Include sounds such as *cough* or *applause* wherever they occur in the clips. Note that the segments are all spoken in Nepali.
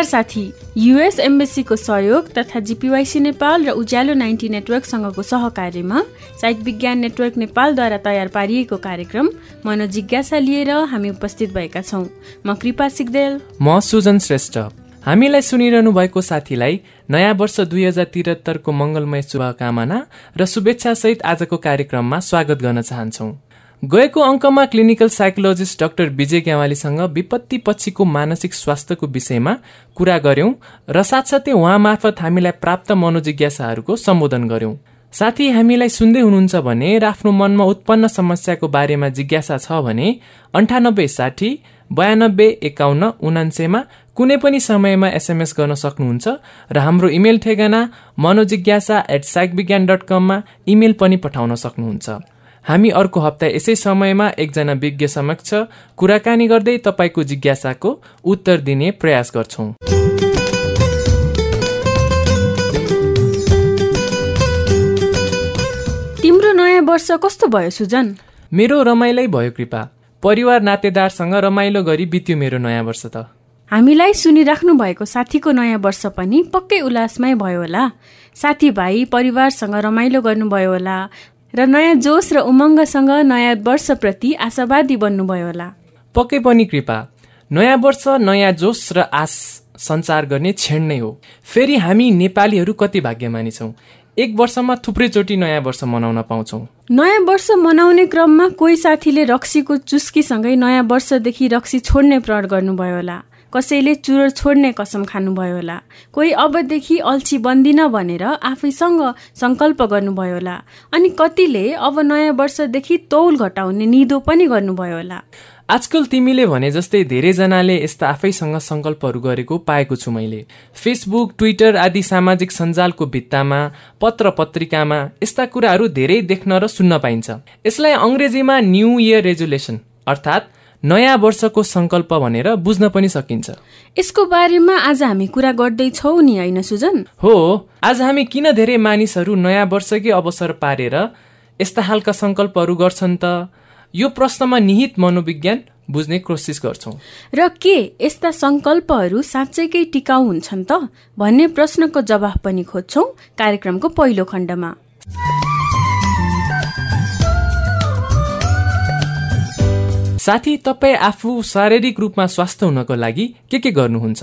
नमस्कार साथी। युएस एम्बेसीको सहयोग तथा जिपिवाइसी नेपाल र उज्यालो नाइन्टी नेटवर्कसँगको सहकार्यमा साइक विज्ञान नेटवर्क नेपालद्वारा तयार पारिएको कार्यक्रम मनोजिज्ञासा लिएर हामी उपस्थित भएका छौँ। म कृपा सिग्देल। म सुजन श्रेष्ठ। हामीलाई सुनिरहनु भएको साथीलाई नयाँ वर्ष दुई हजार त्रिहत्तरको मङ्गलमय शुभकामना र शुभेच्छासहित आजको कार्यक्रममा स्वागत गर्न चाहन्छौँ। गएको अङ्कमा क्लिनिकल साइकोलोजिस्ट डाक्टर विजय ग्यावालीसँग विपत्ति पछिको मानसिक स्वास्थ्यको विषयमा कुरा गर्यौं र साथसाथै उहाँ मार्फत हामीलाई प्राप्त मनोजिज्ञासाहरूको सम्बोधन गर्यौं साथी हामीलाई सुन्दै हुनुहुन्छ भने र आफ्नो मनमा उत्पन्न समस्याको बारेमा जिज्ञासा छ भने अन्ठानब्बे साठी बयानब्बे एकाउन्न उनान्सेमा कुनै पनि समयमा एसएमएस गर्न सक्नुहुन्छ र हाम्रो इमेल ठेगाना Manojigyasa at psych Vigyan dot कममा इमेल पनि पठाउन सक्नुहुन्छ। हामी अर्को हप्ता यसै समयमा एकजना विज्ञ समक्ष कुराकानी गर्दै तपाईँको जिज्ञासाको उत्तर दिने प्रयास गर्छौँ। तिम्रो नयाँ वर्ष कस्तो भयो सुजन? मेरो रमाइलै भयो कृपा। परिवार नातेदारसँग रमाइलो गरी बित्यो मेरो नयाँ वर्ष त। हामीलाई सुनिराख्नु भएको साथीको नयाँ वर्ष पनि पक्कै उल्लासमै भयो होला। साथीभाइ परिवारसँग रमाइलो गर्नुभयो होला। र नयाँ जोस र उमङ्गसँग नयाँ वर्षप्रति आशावादी बन्नुभयो होला। पक्कै पनि कृपा। नयाँ वर्ष नयाँ जोस र आश सञ्चार गर्ने क्षण नै हो। फेरि हामी नेपालीहरू कति भाग्यमानी छौँ। एक वर्षमा थुप्रैचोटि नयाँ वर्ष मनाउन पाउँछौँ। नयाँ वर्ष मनाउने क्रममा कोही साथीले रक्सीको चुस्कीसँगै नयाँ वर्षदेखि रक्सी छोड्ने प्रण गर्नुभयो होला। कसैले चुरोट छोड्ने कसम खानुभयो होला। कोही अबदेखि अल्छी बन्दिन भनेर आफैसँग सङ्कल्प गर्नुभयो होला। अनि कतिले अब नयाँ वर्षदेखि तौल घटाउने निदो पनि गर्नुभयो होला। आजकल तिमीले भने जस्तै धेरैजनाले यस्ता आफैसँग सङ्कल्पहरू गरेको पाएको छु मैले। फेसबुक ट्विटर आदि सामाजिक सञ्जालको भित्तामा पत्र पत्रिकामा यस्ता कुराहरू धेरै देख्न र सुन्न पाइन्छ। यसलाई अङ्ग्रेजीमा न्यू इयर रेजुलेसन अर्थात् नयाँ वर्षको सङ्कल्प भनेर बुझ्न पनि सकिन्छ। यसको बारेमा आज हामी कुरा गर्दैछौ नि होइन सुजन? हो आज हामी किन धेरै मानिसहरू नयाँ वर्षकै अवसर पारेर यस्ता खालका सङ्कल्पहरू गर्छन् त? यो प्रश्नमा निहित मनोविज्ञान बुझ्ने कोसिस गर्छौँ। र के यस्ता सङ्कल्पहरू साँच्चैकै टिकाउ हुन्छन् त भन्ने प्रश्नको जवाफ पनि खोज्छौ कार्यक्रमको पहिलो खण्डमा। साथी तपाईँ आफू शारीरिक रूपमा स्वस्थ हुनको लागि के के गर्नुहुन्छ?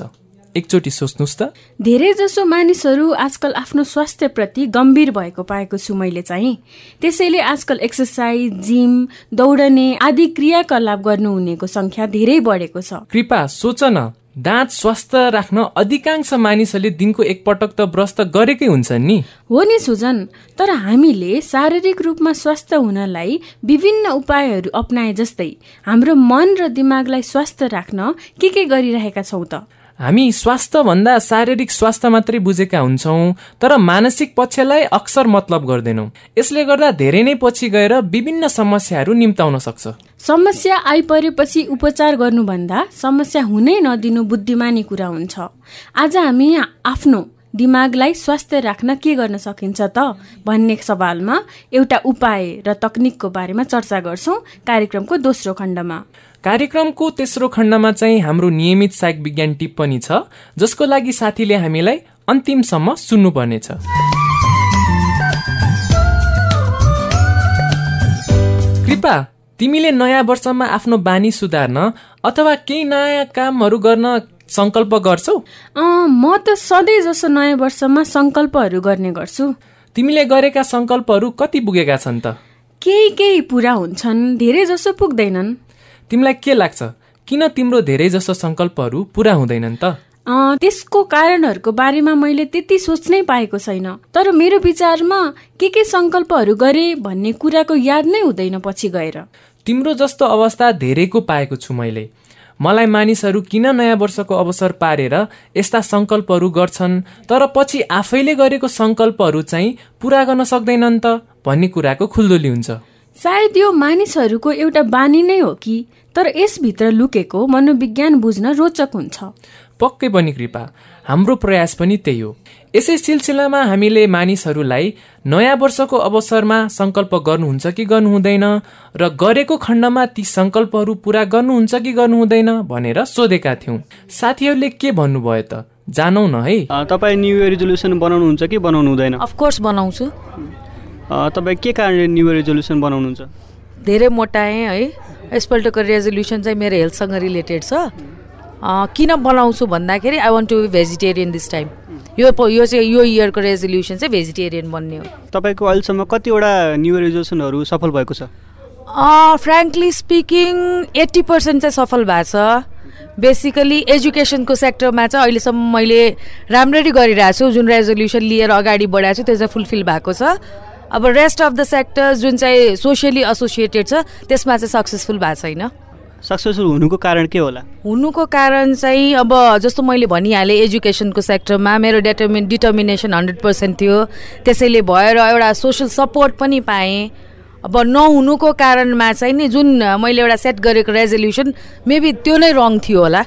एकचोटि सोच्नुहोस् त। धेरै जसो मानिसहरू आजकल आफ्नो स्वास्थ्यप्रति गम्भीर भएको पाएको छु मैले चाहिँ। त्यसैले आजकल एक्सर्साइज जिम दौडने आदि क्रियाकलाप गर्नुहुनेको संख्या धेरै बढेको छ। कृपा सोच न। दाँत स्वस्थ राख्न अधिकांश मानिसहरूले दिनको एकपटक त ब्रस त गरेकै हुन्छन् नि। हो नि सुजन तर हामीले शारीरिक रूपमा स्वस्थ हुनलाई विभिन्न उपायहरू अप्नाए जस्तै हाम्रो मन र दिमागलाई स्वस्थ राख्न के के गरिरहेका छौँ त? हामी स्वास्थ्य भन्दा शारीरिक स्वास्थ्य मात्रै बुझेका हुन्छौँ तर मानसिक पक्षलाई अक्सर मतलब गर्दैनौँ। यसले गर्दा धेरै नै पछि गएर विभिन्न समस्याहरू निम्ताउन सक्छ। समस्या आइपरेपछि उपचार गर्नुभन्दा समस्या हुनै नदिनु बुद्धिमानी कुरा हुन्छ। आज हामी आफ्नो दिमागलाई स्वास्थ्य राख्न के गर्न सकिन्छ त? भन्ने सवालमा एउटा उपाय र तकनिकको बारेमा चर्चा गर्छौँ कार्यक्रमको दोस्रो खण्डमा। कार्यक्रमको तेस्रो खण्डमा चाहिँ हाम्रो नियमित साइक विज्ञान टिप्पणी छ जसको लागि साथीले हामीलाई अन्तिमसम्म सुन्नुपर्नेछ। कृपा तिमीले नयाँ वर्षमा आफ्नो बानी सुधार्न अथवा केही नयाँ कामहरू गर्न सङ्कल्प गर्छौ? म त सधैँ जसो नयाँ वर्षमा सङ्कल्पहरू गर्ने गर्छु। तिमीले गरेका सङ्कल्पहरू कति पुगेका छन् त? केही केही पुरा हुन्छन् धेरै जसो पुग्दैनन्। तिमीलाई के लाग्छ? किन तिम्रो धेरै जसो सङ्कल्पहरू पुरा हुँदैनन् त? त्यसको कारणहरूको बारेमा मैले त्यति सोच्नै पाएको छैन। तर मेरो विचारमा के के सङ्कल्पहरू गरे भन्ने कुराको याद नै हुँदैन पछि गएर। तिम्रो जस्तो अवस्था धेरैको पाएको छु मैले। मलाई मानिसहरू किन नयाँ वर्षको अवसर पारेर यस्ता सङ्कल्पहरू गर्छन् तर पछि आफैले गरेको सङ्कल्पहरू चाहिँ पुरा गर्न सक्दैनन् त भन्ने कुराको खुल्दोली हुन्छ। सायद यो मानिसहरूको एउटा बानी नै हो कि तर यसभित्र लुकेको मनोविज्ञान बुझ्न रोचक हुन्छ। पक्कै पनि कृपा हाम्रो प्रयास पनि त्यही हो। यसै सिलसिलामा हामीले मानिसहरूलाई नयाँ वर्षको अवसरमा सङ्कल्प गर्नुहुन्छ कि गर्नुहुँदैन र गरेको खण्डमा ती सङ्कल्पहरू पुरा गर्नुहुन्छ कि गर्नुहुँदैन भनेर सोधेका थियौँ। साथीहरूले के भन्नुभयो त? जानौ न है। तपाईँ न्यु इयर रिजोल्युसन बनाउनुहुन्छ कि बनाउनु हुँदैन अफकोर्स बनाउँछु। तपाईँ के कारणले न्यु इयर रिजोल्युसन बनाउनुहुन्छ? धेरै मोटाएँ है यसपल्टको रेजोल्युसन चाहिँ मेरो हेल्थसँग रिलेटेड छ। किन बनाउँछु भन्दाखेरि I want to be vegetarian this time यो यो चाहिँ यो इयरको रेजोल्युसन चाहिँ भेजिटेरियन बन्ने हो। तपाईँको अहिलेसम्म कतिवटा न्यु इयर रेजोल्युसनहरू सफल भएको छ? फ्रेङ्कली स्पिकिङ एट्टी पर्सेन्ट चाहिँ सफल भएको छ। बेसिकली एजुकेसनको सेक्टरमा चाहिँ अहिलेसम्म मैले राम्ररी गरिरहेको छु। जुन रेजोल्युसन लिएर अगाडि बढाएको छु त्यो चाहिँ फुलफिल भएको छ। अब रेस्ट अफ द सेक्टर्स जुन चाहिँ सोसियली एसोसिएटेड छ त्यसमा चाहिँ सक्सेसफुल भएको छैन। सक्सेसफुल हुनुको कारण के होला? हुनुको कारण चाहिँ अब जस्तो मैले भनिहालेँ एजुकेसनको सेक्टरमा मेरो डेटर्मिन डिटर्मिनेसन हन्ड्रेड पर्सेन्ट थियो। त्यसैले भएर एउटा सोसियल सपोर्ट पनि पाएँ। अब नहुनुको कारणमा चाहिँ नि जुन मैले एउटा सेट गरेको रेजोल्युसन मेबी त्यो नै रङ थियो होला।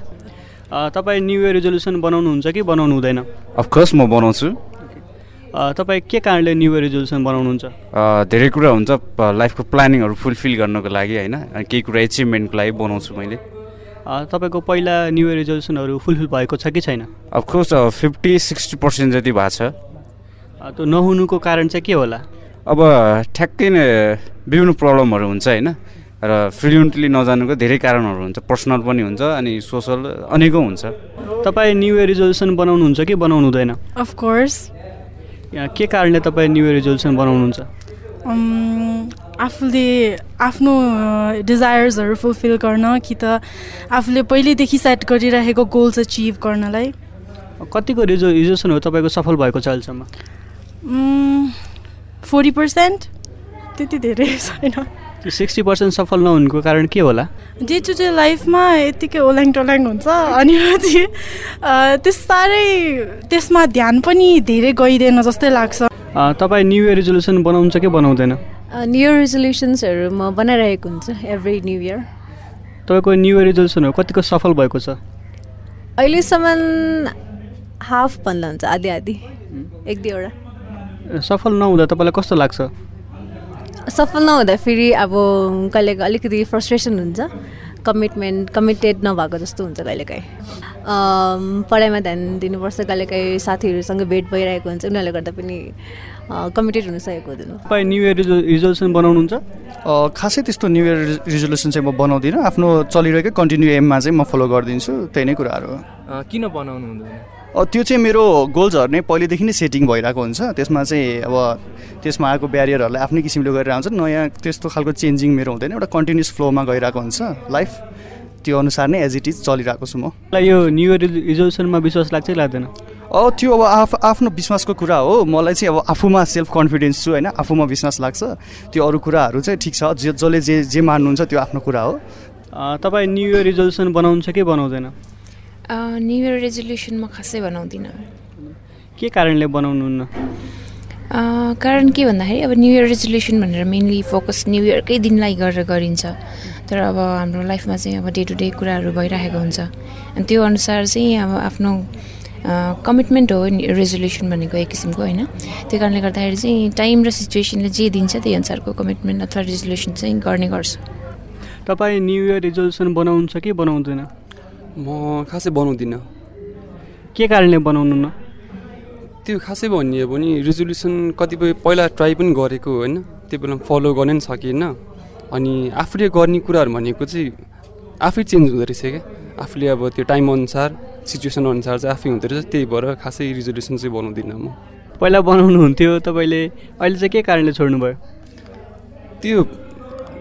तपाईँ न्यु इयर रेजोल्युसन बनाउनुहुन्छ कि बनाउनु हुँदैन अफकोर्स म बनाउँछु। तपाईँ के कारणले न्यु इयर रेजोल्युसन बनाउनुहुन्छ? धेरै कुरा हुन्छ। लाइफको प्लानिङहरू फुलफिल गर्नको लागि होइन। केही कुरा एचिभमेन्टको लागि बनाउँछु मैले। तपाईँको पहिला न्यु इयर रेजोल्युसनहरू फुलफिल भएको छ कि छैन? अफकोर्स फिफ्टी सिक्सटी पर्सेन्ट जति भएको छ। त्यो नहुनुको कारण चाहिँ के होला? अब ठ्याक्कै नै विभिन्न प्रब्लमहरू हुन्छ होइन। र फ्लुएन्टली नजानुको धेरै कारणहरू हुन्छ। पर्सनल पनि हुन्छ अनि सोसल अनेकौँ हुन्छ। तपाईँ न्यु इयर रिजोल्युसन बनाउनुहुन्छ कि बनाउनु हुँदैन अफकोर्स के कारणले तपाईँ न्यु इयर रिजोल्युसन बनाउनुहुन्छ? आफूले आफ्नो डिजायर्सहरू फुलफिल गर्न कि त आफूले पहिल्यैदेखि सेट गरिरहेको गोल्स अचिभ गर्नलाई? कतिको रिजो रिजोल्युसन हो तपाईँको सफल भएको छ अहिलेसम्म फोर्टी पर्सेन्ट त्यति धेरै *laughs* छैन। त्यो सिक्सटी पर्सेन्ट सफल नहुनुको कारण के होला? डे टु डे लाइफमा यत्तिकै ओल्याङ टोल्याङ हुन्छ। अनि त्यस साह्रै त्यसमा ध्यान पनि धेरै गइदिएन जस्तै लाग्छ। तपाईँ न्यु इयर रिजोल्युसन बनाउँछ कि बनाउँदैन? न्यु इयर रिजोल्युसन्सहरू म बनाइरहेको हुन्छ एभ्री न्यु इयर तपाईँको न्यु इयर रिजोल्युसनहरू कतिको सफल भएको छ? अहिलेसम्म हाफ भन्दा हुन्छ आधी आधी एक दुईवटा। सफल नहुँदा तपाईँलाई कस्तो लाग्छ? सफल नहुँदा फेरि अब कहिले अलिकति फ्रस्ट्रेसन हुन्छ। कमिटमेन्ट कमिटेड नभएको जस्तो हुन्छ कहिलेकाहीँ। पढाइमा ध्यान दिनुपर्छ। कहिलेकाहीँ साथीहरूसँग भेट भइरहेको हुन्छ। उनीहरूले गर्दा पनि कमिटेड हुन सकेको हुँदैन। तपाईँ न्यु इयर रिजोल्युसन बनाउनुहुन्छ? खासै त्यस्तो न्यु इयर रिजोल्युसन चाहिँ म बनाउँदिनँ। आफ्नो चलिरहेकै कन्टिन्यू एममा चाहिँ म फलो गरिदिन्छु। त्यही नै कुराहरू हो। किन बनाउनु हुँदैन त्यो चाहिँ मेरो गोल्सहरू नै पहिलेदेखि नै सेटिङ भइरहेको हुन्छ। त्यसमा चाहिँ अब त्यसमा आएको ब्यारियरहरूलाई आफ्नै किसिमले गरेर आउँछ। नयाँ त्यस्तो खालको चेन्जिङ मेरो हुँदैन। एउटा कन्टिन्युस फ्लोमा गइरहेको हुन्छ लाइफ त्यो अनुसार नै एज इट इज चलिरहेको छु म। यो न्यु इयर रिजोल्युसनमा विश्वास लाग्छ लाग्दैन? अब त्यो अब आफ आफ्नो विश्वासको कुरा हो। मलाई चाहिँ अब आफूमा सेल्फ कन्फिडेन्स छु होइन? आफूमा विश्वास लाग्छ। त्यो अरू कुराहरू चाहिँ ठिक छ। जसले जे जे मान्नुहुन्छ त्यो आफ्नो कुरा हो। तपाईँ न्यु इयर रिजोल्युसन बनाउँछ कि बनाउँदैन? न्यु इयर रेजोल्युसन म खासै बनाउँदिनँ। के कारणले बनाउनुहुन्न? कारण के भन्दाखेरि अब न्यु इयर रेजोल्युसन भनेर मेनली फोकस न्यु इयरकै दिनलाई गरेर गरिन्छ। तर अब हाम्रो लाइफमा चाहिँ अब डे टु डे कुराहरू भइरहेको हुन्छ। अनि त्यो अनुसार चाहिँ अब आफ्नो कमिटमेन्ट हो रेजोल्युसन भनेको एक किसिमको होइन? त्यो कारणले गर्दाखेरि चाहिँ टाइम र सिचुएसनले जे दिन्छ त्यही अनुसारको कमिटमेन्ट अथवा रेजोल्युसन चाहिँ गर्ने गर्छु। तपाईँ न्यु इयर रेजोल्युसन बनाउँछ कि बनाउँदैन? म खासै बनाउँदिनँ। के कारणले बनाउनु न त्यो खासै भनियो भने रेजोल्युसन कतिपय पहिला ट्राई पनि गरेको होइन त्यो बेला फलो गर्न पनि सकिएन। अनि आफूले गर्ने कुराहरू भनेको चाहिँ आफै चेन्ज हुँदो रहेछ क्या। आफूले अब त्यो टाइम अनुसार सिचुएसन अनुसार चाहिँ आफै हुँदो रहेछ त्यही भएर खासै रिजोल्युसन चाहिँ बनाउँदिनँ म। पहिला बनाउनु हुन्थ्यो तपाईँले अहिले चाहिँ के कारणले छोड्नुभयो? त्यो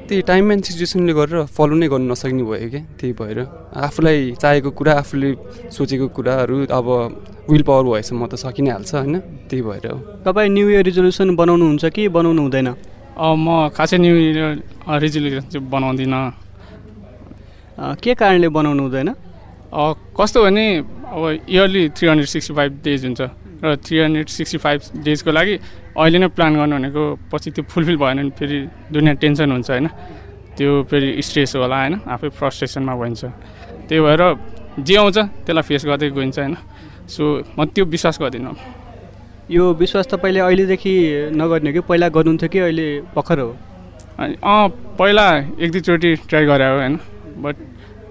त्यही टाइम एन्ड सिचुएसनले गरेर फलो नै गर्नु नसक्ने भयो क्या त्यही भएर। आफूलाई चाहेको कुरा आफूले सोचेको कुराहरू अब विल पावर भएछ म त सकि नै हाल्छ होइन? त्यही भएर हो। तपाईँ न्यु इयर रिजोल्युसन बनाउनुहुन्छ कि बनाउनु हुँदैन? म खासै न्यु इयर रिजोल्युसन चाहिँ बनाउँदिनँ। के कारणले बनाउनु हुँदैन? कस्तो भने अब yearly three hundred sixty five days हुन्छ। र थ्री हन्ड्रेड सिक्सटी फाइभ डेजको लागि अहिले नै प्लान गर्नु भनेको पछि त्यो फुलफिल भएन भने फेरि दुनियाँ टेन्सन हुन्छ होइन। त्यो फेरि स्ट्रेस होला होइन आफै फ्रस्ट्रेसनमा भइन्छ। त्यही भएर जे आउँछ त्यसलाई फेस गर्दै गइन्छ होइन। सो म त्यो विश्वास गर्दिनँ। यो विश्वास तपाईँले अहिलेदेखि नगर्ने हो कि? पहिला गर्नुहुन्थ्यो कि अहिले भर्खर हो? अँ पहिला एक दुईचोटि ट्राई गरे हो होइन। बट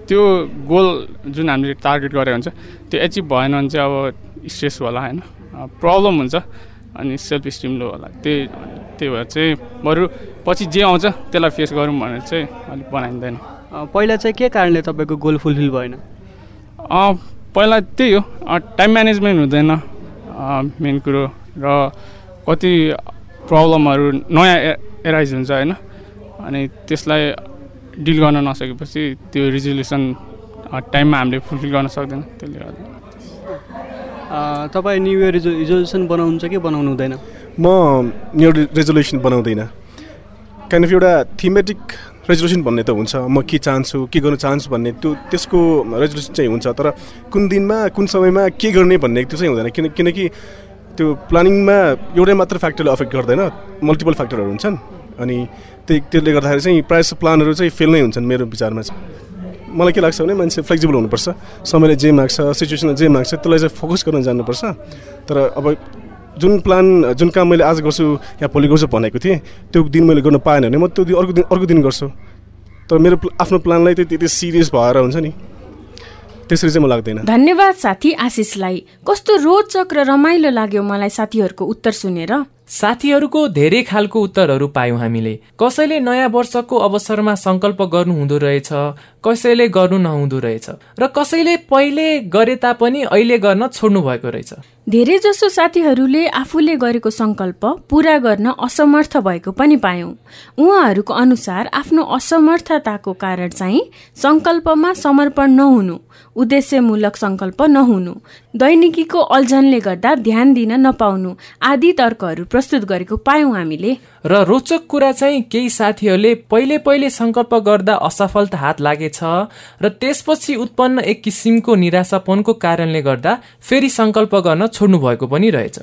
त्यो गोल जुन हामीले टार्गेट गरेको हुन्छ त्यो एचिभ भएन भने चाहिँ अब स्ट्रेस होला होइन। प्रब्लम हुन्छ अनि सेल्फ स्टिम लो होला। त्यही त्यही भएर चाहिँ बरु पछि जे आउँछ त्यसलाई फेस गरौँ भनेर चाहिँ अलिक बनाइँदैन। पहिला चाहिँ के कारणले तपाईँको गोल फुलफिल भएन? पहिला त्यही हो। टाइम म्यानेजमेन्ट हुँदैन मेन कुरो र कति प्रब्लमहरू नयाँ ए एराइज हुन्छ होइन। अनि त्यसलाई डिल गर्न नसकेपछि त्यो रिजोल्युसन टाइममा हामीले फुलफिल गर्न सक्दैन त्यसले गर्दा। तपाईँ न्यु इयर रिजो रिजोल्युसन बनाउनुहुन्छ कि बनाउनु हुँदैन? म न्यु रेजोल्युसन बनाउँदिनँ। काइन्ड अफ एउटा थिमेटिक रेजोल्युसन भन्ने त हुन्छ। म के चाहन्छु के गर्न चाहन्छु भन्ने त्यो त्यसको रेजोल्युसन चाहिँ हुन्छ। तर कुन दिनमा कुन समयमा के गर्ने भन्ने त्यो चाहिँ हुँदैन। किन किनकि त्यो प्लानिङमा एउटै मात्र फ्याक्टरले अफेक्ट गर्दैन। मल्टिपल फ्याक्टरहरू हुन्छन्। अनि त्यही त्यसले गर्दाखेरि चाहिँ प्रायः जस्तो प्लानहरू चाहिँ फेल नै हुन्छन् मेरो विचारमा चाहिँ। मलाई के लाग्छ भने मान्छे फ्लेक्सिबल हुनुपर्छ। समयले जे माग्छ सिचुएसनले जे माग्छ त्यसलाई चाहिँ फोकस गर्न जान्नुपर्छ तर अब जुन प्लान जुन काम मैले आज गर्छु या भोलि गर्छु भनेको थिएँ त्यो दिन मैले गर्न पाएन भने म त्यो दिन अर्को दिन अर्को दिन गर्छु। तर मेरो आफ्नो प्लानलाई चाहिँ त्यति सिरियस भएर हुन्छ नि त्यसरी चाहिँ म लाग्दैन। धन्यवाद साथी आशिषलाई। कस्तो रोचक र रमाइलो लाग्यो मलाई साथीहरूको उत्तर सुनेर। साथीहरूको धेरै खालको उत्तरहरू पायौँ हामीले। कसैले नयाँ वर्षको अवसरमा सङ्कल्प गर्नु हुँदो रहेछ कसैले गर्नु नहुँदो रहेछ र कसैले पहिले गरे तापनि अहिले गर्न छोड्नु भएको रहेछ धेरैजसो साथीहरूले आफूले गरेको सङ्कल्प पूरा गर्न असमर्थ भएको पनि पायौँ। उहाँहरूको अनुसार आफ्नो असमर्थताको कारण चाहिँ सङ्कल्पमा समर्पण नहुनु उद्देश्यमूलक सङ्कल्प नहुनु दैनिकीको अल्झनले गर्दा ध्यान दिन नपाउनु आदि तर्कहरू प्रस्तुत गरेको पायौँ हामीले। र रोचक कुरा चाहिँ केही साथीहरूले पहिले पहिले सङ्कल्प गर्दा असफलता हात लागेछ र त्यसपछि उत्पन्न एक किसिमको निराशापनको कारणले गर्दा फेरि सङ्कल्प गर्न छोड्नु भएको पनि रहेछ।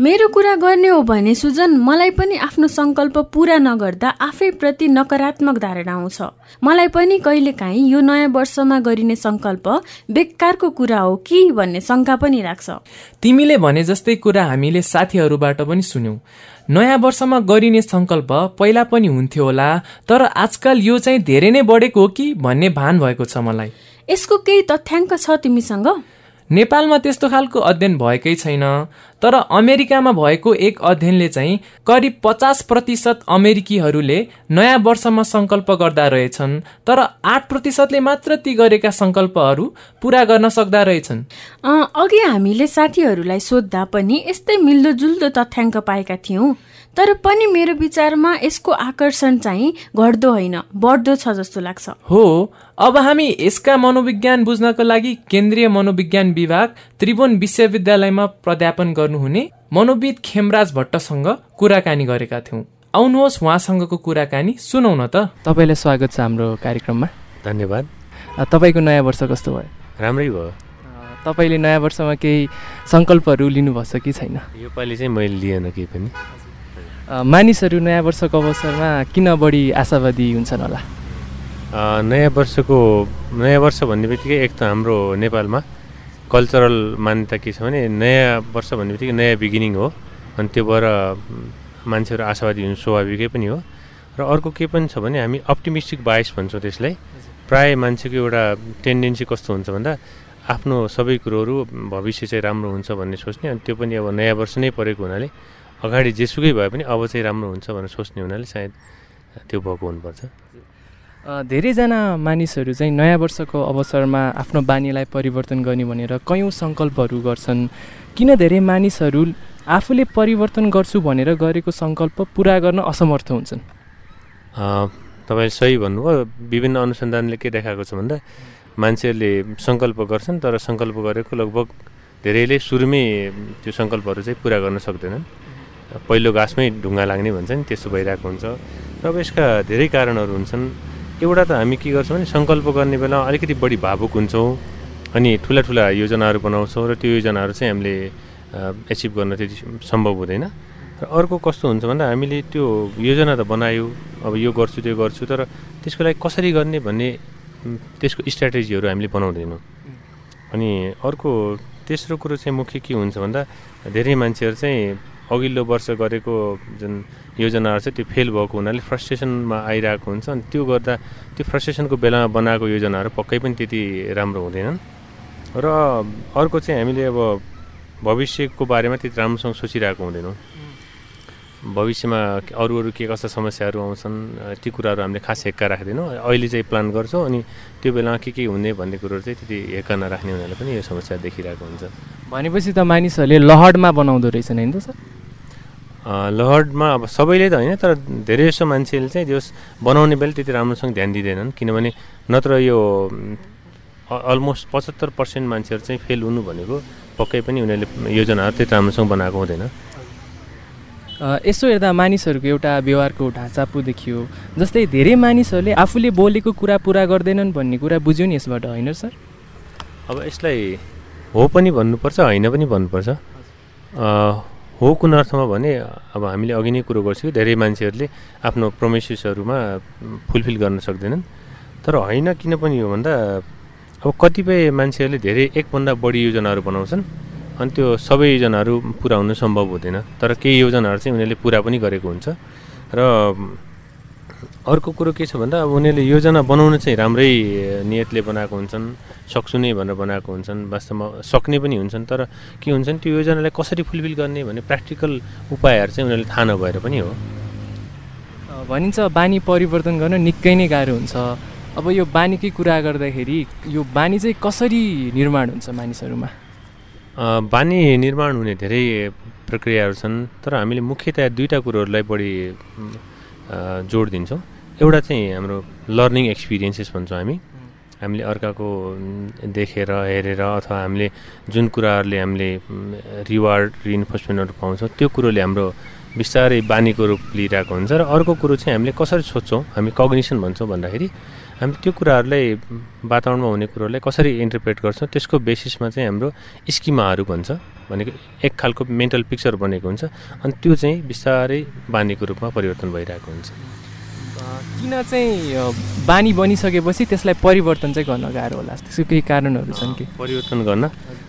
मेरो कुरा गर्ने हो भने सुजन मलाई पनि आफ्नो सङ्कल्प पूरा नगर्दा आफैप्रति नकारात्मक धारणा आउँछ। मलाई पनि कहिलेकाहीँ यो नयाँ वर्षमा गरिने सङ्कल्प बेकारको कुरा हो कि भन्ने शङ्का पनि लाग्छ तिमीले भने जस्तै कुरा हामीले साथीहरूबाट पनि सुन्यौं। नयाँ वर्षमा गरिने सङ्कल्प पहिला पनि हुन्थ्यो होला तर आजकल यो चाहिँ धेरै नै बढेको हो कि भन्ने भान भएको छ मलाई। यसको केही तथ्याङ्क छ तिमीसँग? नेपालमा त्यस्तो खालको अध्ययन भएकै छैन तर अमेरिकामा भएको एक अध्ययनले चाहिँ करिब पचास प्रतिशत अमेरिकीहरूले नयाँ वर्षमा सङ्कल्प गर्दा रहेछन् तर आठ प्रतिशतले मात्र ती गरेका सङ्कल्पहरू पुरा गर्न सक्दा रहेछन्। अघि हामीले साथीहरूलाई सोद्धा पनि यस्तै मिल्दोजुल्दो तथ्याङ्क पाएका थियौँ। तर पनि मेरो विचारमा यसको आकर्षण चाहिँ घट्दो होइन बढ्दो छ जस्तो लाग्छ। हो अब हामी यसका मनोविज्ञान बुझ्नको लागि केन्द्रीय मनोविज्ञान विभाग त्रिभुवन विश्वविद्यालयमा प्राध्यापन गर्नुहुने मनोविद खेमराज भट्टसँग कुराकानी गरेका थियौँ। आउनुहोस् उहाँसँगको कुराकानी सुनौ न त। तपाईँलाई स्वागत छ हाम्रो कार्यक्रममा। धन्यवाद। तपाईँको नयाँ वर्ष कस्तो भयो? राम्रै भयो। तपाईँले नयाँ वर्षमा केही सङ्कल्पहरू लिनुभएको छ कि छैन? योपालि चाहिँ मैले लिएन केही पनि। मानिसहरू नयाँ वर्षको अवसरमा किन बढी आशावादी हुन्छन् होला? नयाँ वर्षको नयाँ वर्ष भन्ने बित्तिकै एक त हाम्रो नेपालमा कल्चरल मान्यता के छ भने नयाँ वर्ष भन्ने बित्तिकै नयाँ बिगिनिङ हो। अनि त्यो भएर मान्छेहरू आशावादी हुनु स्वाभाविकै पनि हो। र अर्को के पनि छ भने हामी अप्टिमिस्टिक बायस भन्छौँ त्यसलाई। प्राय मान्छेको एउटा टेन्डेन्सी कस्तो हुन्छ भन्दा आफ्नो सबै कुरोहरू भविष्य चाहिँ राम्रो हुन्छ भन्ने सोच्ने। अनि त्यो पनि अब नयाँ वर्ष नै परेको हुनाले अगाडि जेसुकै भए पनि अब चाहिँ राम्रो हुन्छ भनेर सोच्ने हुनाले सायद त्यो भएको हुनुपर्छ। धेरैजना मानिसहरू चाहिँ नयाँ वर्षको अवसरमा आफ्नो बानीलाई परिवर्तन गर्ने भनेर कैयौँ सङ्कल्पहरू गर्छन्। किन धेरै मानिसहरू आफूले परिवर्तन गर्छु भनेर गरेको सङ्कल्प पुरा गर्न असमर्थ हुन्छन्? तपाईँले सही भन्नुभयो। विभिन्न अनुसन्धानले के देखाएको छ भन्दा मान्छेहरूले सङ्कल्प गर्छन् तर सङ्कल्प गरेको लगभग धेरैले सुरुमै त्यो सङ्कल्पहरू चाहिँ पुरा गर्न सक्दैनन्। पहिलो घाँसमै ढुङ्गा लाग्ने भन्छ नि त्यस्तो भइरहेको हुन्छ। र अब यसका धेरै कारणहरू हुन्छन्। एउटा त हामी के गर्छौँ भने सङ्कल्प गर्ने बेला अलिकति बढी भावुक हुन्छौँ अनि ठुला ठुला योजनाहरू बनाउँछौँ र त्यो योजनाहरू चाहिँ हामीले एचिभ गर्न त्यति सम्भव हुँदैन। र अर्को कस्तो हुन्छ भन्दा हामीले त्यो योजना त बनायो अब यो गर्छु त्यो गर्छु तर त्यसको लागि कसरी गर्ने भन्ने त्यसको स्ट्राटेजीहरू हामीले बनाउँदैनौँ। अनि अर्को तेस्रो कुरो चाहिँ मुख्य के हुन्छ भन्दा धेरै मान्छेहरू चाहिँ अघिल्लो वर्ष गरेको जुन योजनाहरू छ त्यो फेल भएको हुनाले फ्रस्ट्रेसनमा आइरहेको हुन्छ। अनि त्यो गर्दा त्यो फ्रस्ट्रेसनको बेलामा बनाएको योजनाहरू पक्कै पनि त्यति राम्रो हुँदैनन्। र अर्को चाहिँ हामीले अब भविष्यको बारेमा त्यति राम्रोसँग सोचिरहेको हुँदैनौँ। भविष्यमा अरू अरू के कस्ता समस्याहरू आउँछन् ती कुराहरू हामीले खास हेक्का राख्दैनौँ। अहिले चाहिँ प्लान गर्छौँ अनि त्यो बेलामा के के हुने भन्ने कुरोहरू चाहिँ त्यति हेक्का नराख्ने हुनाले पनि यो समस्या देखिरहेको हुन्छ। भनेपछि त मानिसहरूले लहडमा बनाउँदो रहेछन् होइन त सर? लहडमा अब सबैले त होइन तर धेरै जसो मान्छेले चाहिँ जस बनाउने बेला त्यति राम्रोसँग ध्यान दिँदैनन्। किनभने नत्र यो अलमोस्ट पचहत्तर पर्सेन्ट मान्छेहरू चाहिँ फेल हुनु भनेको पक्कै पनि उनीहरूले योजनाहरू त्यति राम्रोसँग बनाएको हुँदैन। यसो हेर्दा मानिसहरूको एउटा व्यवहारको ढाँचा पो देखियो। जस्तै धेरै मानिसहरूले आफूले बोलेको कुरा पुरा गर्दैनन् भन्ने कुरा बुझ्यो नि यसबाट होइन सर? अब यसलाई हो पनि भन्नुपर्छ होइन पनि भन्नुपर्छ। हो कुन अर्थमा भने अब हामीले अघि नै कुरो गर्छौँ धेरै मान्छेहरूले आफ्नो प्रोमिसेसहरूमा फुलफिल गर्न सक्दैनन्। तर होइन किन पनि हो भन्दा अब कतिपय मान्छेहरूले धेरै एकभन्दा बढी योजनाहरू बनाउँछन्। अनि त्यो सबै योजनाहरू पुरा हुनु सम्भव हुँदैन। तर केही योजनाहरू चाहिँ उनीहरूले पुरा पनि गरेको हुन्छ। र अर्को कुरो के छ भन्दा अब उनीहरूले योजना बनाउनु चाहिँ राम्रै नियतले बनाएको हुन्छन् सक्छु नै भनेर बनाएको हुन्छन् वास्तवमा सक्ने पनि हुन्छन्। तर के हुन्छन् त्यो योजनालाई कसरी फुलफिल गर्ने भन्ने प्र्याक्टिकल उपायहरू चाहिँ उनीहरूले थाहा नभएर पनि हो। भनिन्छ बानी परिवर्तन गर्न निकै नै गाह्रो हुन्छ। अब यो बानीकै कुरा गर्दाखेरि यो बानी चाहिँ कसरी निर्माण हुन्छ मानिसहरूमा? बानी निर्माण हुने धेरै प्रक्रियाहरू छन् तर हामीले मुख्यतया दुईवटा कुरोहरूलाई बढी जोड दिन्छौँ। एउटा चाहिँ हाम्रो लर्निङ एक्सपिरियन्सेस भन्छौँ हामी। हामीले अर्काको देखेर हेरेर अथवा हामीले जुन कुराहरूले हामीले रिवार्ड रिइन्फोर्समेन्टहरू पाउँछौँ त्यो कुरोले हाम्रो बिस्तारै बानीको रूप लिइरहेको हुन्छ। र अर्को कुरो चाहिँ हामीले कसरी सोध्छौँ हामी कग्निसन भन्छौँ भन्दाखेरि हामी त्यो कुराहरूलाई वातावरणमा हुने कुरोहरूलाई कसरी इन्टरप्रेट गर्छौँ त्यसको बेसिसमा चाहिँ हाम्रो स्किमाहरू भन्छ भनेको एक खालको मेन्टल पिक्चर बनेको हुन्छ अनि त्यो चाहिँ बिस्तारै बानीको रूपमा परिवर्तन भइरहेको हुन्छ। किन चाहिँ बानी बनिसकेपछि त्यसलाई परिवर्तन चाहिँ गर्न गाह्रो होला? त्यसको केही कारणहरू छन् कि? परिवर्तन गर्न?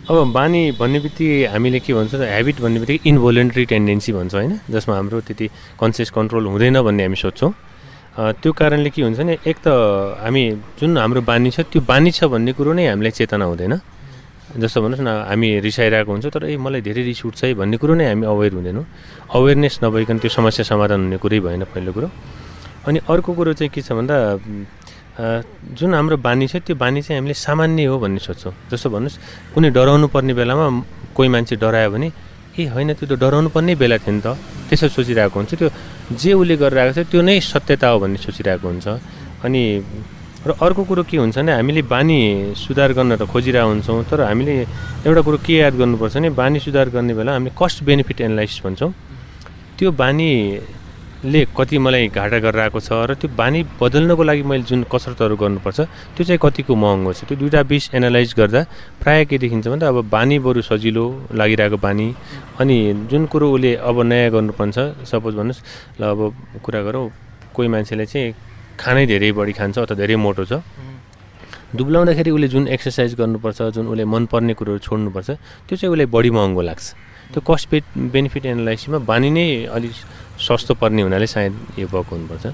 अब बानी भन्ने बित्तिकै हामीले के भन्छौँ हेबिट भन्ने बित्तिकै इन्भोलेन्ट्री टेन्डेन्सी भन्छ होइन? जसमा हाम्रो त्यति कन्सियस कन्ट्रोल हुँदैन भन्ने हामी सोध्छौँ त्यो कारणले के हुन्छ भने एक त हामी जुन हाम्रो बानी छ त्यो बानी छ भन्ने कुरो नै हामीलाई चेतना हुँदैन। जस्तो भन्नुहोस् न हामी रिसाइरहेको हुन्छ तर ए मलाई धेरै रिस उठ्छ है भन्ने कुरो नै हामी अवेर हुँदैनौँ। अवेरनेस नभइकन त्यो समस्या समाधान हुने कुरै भएन पहिलो कुरो। अनि अर्को कुरो चाहिँ के छ भन्दा जुन हाम्रो बानी छ त्यो बानी चाहिँ हामीले सामान्य हो भन्ने सोध्छौँ जस्तो भन्नुहोस् कुनै डराउनु पर्ने बेलामा कोही मान्छे डरायो भने ए होइन त्यो त डराउनु पर्ने बेला थियो नि त। त्यसो सोचिरहेको हुन्छ। त्यो जे उसले गरिरहेको छ त्यो नै सत्यता हो भन्ने सोचिरहेको हुन्छ। अनि र अर्को कुरो के हुन्छ भने हामीले बानी सुधार गर्न त खोजिरहेको हुन्छौँ तर हामीले एउटा कुरो के याद गर्नुपर्छ भने बानी सुधार गर्ने बेला हामीले कस्ट बेनिफिट एनालाइसिस भन्छौँ। त्यो बानी ले कति मलाई घाटा गरेर आएको छ र त्यो बानी बदल्नको लागि मैले जुन कसरतहरू गर्नुपर्छ त्यो चाहिँ कतिको महँगो छ। त्यो दुइटा बिच एनालाइज गर्दा प्रायः के देखिन्छ भने अब बानी बरु सजिलो लागिरहेको बानी अनि जुन कुरो उसले अब नयाँ गर्नुपर्छ सपोज भन्नुहोस् ल अब कुरा गरौँ कोही मान्छेले चाहिँ खानै धेरै बढी खान्छ अथवा धेरै मोटो छ। दुब्लाउँदाखेरि उसले जुन एक्सर्साइज गर्नुपर्छ जुन उसले मनपर्ने कुरोहरू छोड्नुपर्छ त्यो चाहिँ उसलाई बढी महँगो लाग्छ। त्यो कस्ट बेनिफिट एनालाइसिसमा बानी नै अलिक सस्तो पर्ने हुनाले सायद यो भएको हुनुपर्छ।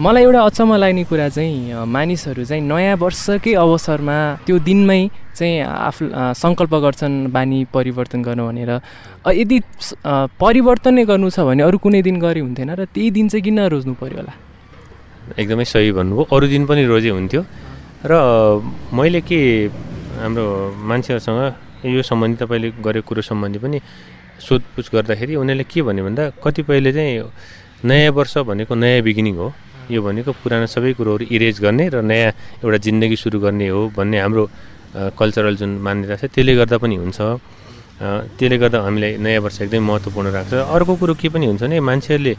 मलाई एउटा अचम्म लाग्ने कुरा चाहिँ मानिसहरू चाहिँ नयाँ वर्षकै अवसरमा त्यो दिनमै चाहिँ आफू सङ्कल्प गर्छन् बानी परिवर्तन गर्नु भनेर। यदि परिवर्तन नै गर्नु छ भने अरू कुनै दिन गरे हुन्थेन र त्यही दिन चाहिँ किन रोज्नु पऱ्यो होला? एकदमै सही भन्नुभयो। अरू दिन पनि रोजे हुन्थ्यो। र मैले के हाम्रो मान्छेहरूसँग यो सम्बन्धी तपाईँले गरेको कुरो सम्बन्धी पनि सोधपुछ गर्दाखेरि उनीहरूले के भन्यो भन्दा कतिपयले चाहिँ नयाँ वर्ष भनेको नयाँ बिगिनिङ हो। यो भनेको पुरानो सबै कुरोहरू इरेज गर्ने र नयाँ एउटा जिन्दगी सुरु गर्ने हो भन्ने हाम्रो कल्चरल जुन मान्यता छ त्यसले गर्दा पनि हुन्छ। त्यसले गर्दा हामीलाई नयाँ वर्ष एकदमै महत्त्वपूर्ण राख्छ। अर्को कुरो के पनि हुन्छ भने मान्छेहरूले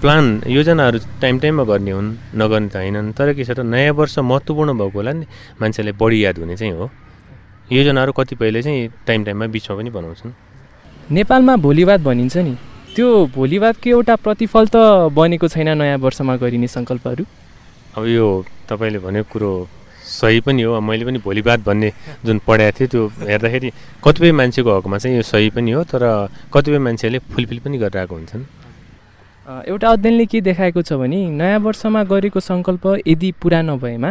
प्लान योजनाहरू टाइम टाइममा गर्ने हुन् नगर्ने त होइनन् तर के छ त नयाँ वर्ष महत्त्वपूर्ण भएको होला नि मान्छेलाई बढी याद हुने चाहिँ हो। योजनाहरू कतिपयले चाहिँ टाइम टाइममा बिचमा पनि बनाउँछन्। नेपालमा भोलिवाद भनिन्छ नि। त्यो भोलिवादको एउटा प्रतिफल त बनेको छैन नयाँ वर्षमा गरिने सङ्कल्पहरू। अब यो तपाईँले भनेको कुरो सही पनि हो। मैले पनि भोलिबाद भन्ने जुन पढाएको थिएँ त्यो हेर्दाखेरि कतिपय मान्छेको हकमा चाहिँ यो सही पनि हो तर कतिपय मान्छेहरूले फुलफिल पनि गरिरहेको हुन्छन्। एउटा अध्ययनले के देखाएको छ भने नयाँ वर्षमा गरेको सङ्कल्प यदि पुरा नभएमा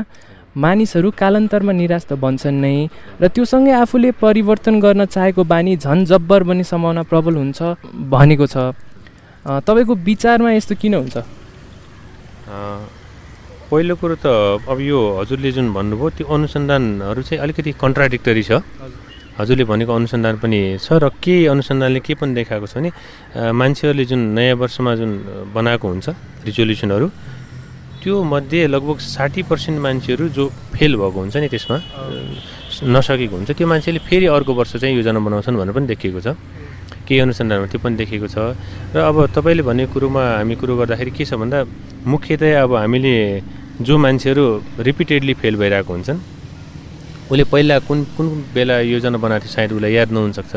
मानिसहरू कालान्तरमा निराश त बन्छन् नै। र त्योसँगै आफूले परिवर्तन गर्न चाहेको बानी झन् जब्बर बन्ने सम्भावना प्रबल हुन्छ भनेको छ। तपाईँको विचारमा यस्तो किन हुन्छ? पहिलो कुरो त अब यो हजुरले जुन भन्नुभयो त्यो अनुसन्धानहरू चाहिँ अलिकति कन्ट्राडिक्टरी छ। हजुरले भनेको अनुसन्धान पनि छ र के अनुसन्धानले के पनि देखाएको छ भने मान्छेहरूले जुन नयाँ वर्षमा जुन बनाएको हुन्छ रिजोल्युसनहरू त्यो मध्ये लगभग साठी पर्सेन्ट मान्छेहरू जो फेल भएको हुन्छ नि त्यसमा नसकेको हुन्छ। त्यो मान्छेले फेरि अर्को वर्ष चाहिँ योजना बनाउँछन् भनेर पनि देखिएको छ। केही अनुसन्धानमा त्यो पनि देखेको छ। र अब तपाईँले भनेको कुरोमा हामी कुरो गर्दाखेरि के छ भन्दा मुख्यतया अब हामीले जो मान्छेहरू रिपिटेडली फेल भइरहेको हुन्छन् उसले पहिला कुन कुन बेला योजना बनाएको थियो सायद उसलाई याद नहुनसक्छ।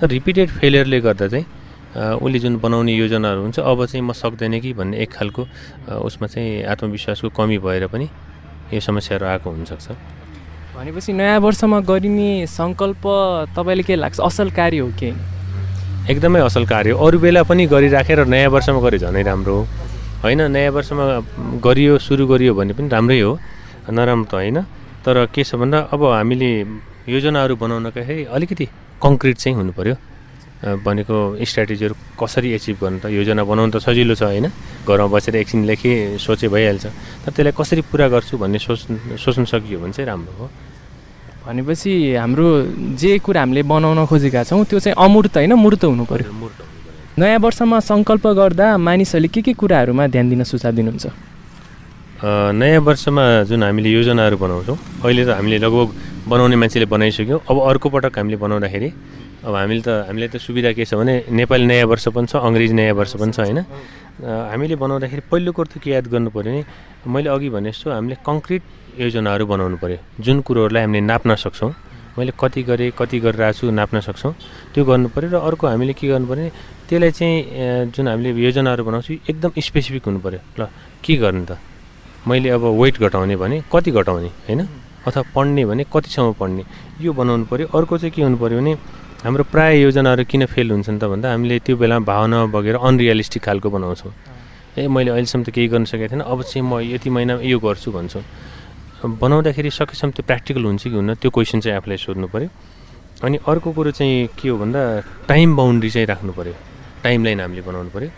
तर रिपिटेड फेलियरले गर्दा चाहिँ उसले जुन बनाउने योजनाहरू हुन्छ अब चाहिँ म सक्दैन कि भन्ने एक खालको उसमा चाहिँ आत्मविश्वासको कमी भएर पनि यो समस्याहरू आएको हुनसक्छ। भनेपछि नयाँ वर्षमा गरिने सङ्कल्प तपाईँले के लाग्छ? असल कार्य हो कि? एकदमै असल कार्य हो। अरू बेला पनि गरिराखेर नयाँ वर्षमा गरे झनै राम्रो हो। होइन नयाँ वर्षमा गरियो सुरु गरियो भने पनि राम्रै हो। नराम्रो त होइन। तर के छ भन्दा अब हामीले योजनाहरू बनाउनकाखेरि अलिकति कङ्क्रिट चाहिँ हुनु पऱ्यो भनेको स्ट्राटेजीहरू कसरी एचिभ गर्नु त? योजना बनाउनु त सजिलो छ होइन? घरमा बसेर एकछिन लेखेँ सोचे भइहाल्छ। तर त्यसलाई कसरी पुरा गर्छु भन्ने सोच सोच्नु सकियो भने चाहिँ राम्रो हो। भनेपछि हाम्रो जे कुरा हामीले बनाउन खोजेका छौँ त्यो चाहिँ अमूर्त होइन? मूर्त हुनु पऱ्यो नयाँ वर्षमा सङ्कल्प गर्दा मानिसहरूले के के कुराहरूमा ध्यान दिन सुझाव दिनुहुन्छ? नयाँ वर्षमा जुन हामीले योजनाहरू बनाउँछौँ अहिले त हामीले लगभग बनाउने मान्छेले बनाइसक्यौँ। अब अर्को पटक हामीले बनाउँदाखेरि अब हामीले त हामीले त सुविधा के छ भने नेपाली नयाँ वर्ष पनि छ अङ्ग्रेजी नयाँ वर्ष पनि छ होइन? हामीले बनाउँदाखेरि पहिलो कुरो त के याद गर्नु पऱ्यो भने मैले अघि भने जस्तो हामीले कङ्क्रिट योजनाहरू बनाउनु पऱ्यो जुन कुरोहरूलाई हामीले नाप्न सक्छौँ। मैले कति गरेँ कति गरिरहेको छु नाप्न सक्छौँ। त्यो पऱ्यो र अर्को हामीले के गर्नु पऱ्यो भने त्यसलाई चाहिँ जुन हामीले योजनाहरू बनाउँछु एकदम स्पेसिफिक हुनु पऱ्यो ल के गर्नु त? मैले अब वेट घटाउने भने कति घटाउने होइन? अथवा पढ्ने भने कतिसम्म पढ्ने। यो बनाउनु पऱ्यो अर्को चाहिँ के हुनु पऱ्यो भने हाम्रो प्राय योजनाहरू किन फेल हुन्छन् त भन्दा हामीले त्यो बेला भावना बगेर अनरियलिस्टिक खालको बनाउँछौँ। ए मैले अहिलेसम्म त केही गर्न सकेको थिएन अब चाहिँ म यति महिनामा यो गर्छु भन्छु। बनाउँदाखेरि सकेसम्म त्यो प्र्याक्टिकल हुन्छ कि हुन्न त्यो क्वेसन चाहिँ आफूलाई सोध्नु पऱ्यो अनि अर्को कुरो चाहिँ के हो भन्दा टाइम बााउन्ड्री चाहिँ राख्नु पऱ्यो टाइम लाइन हामीले बनाउनु पऱ्यो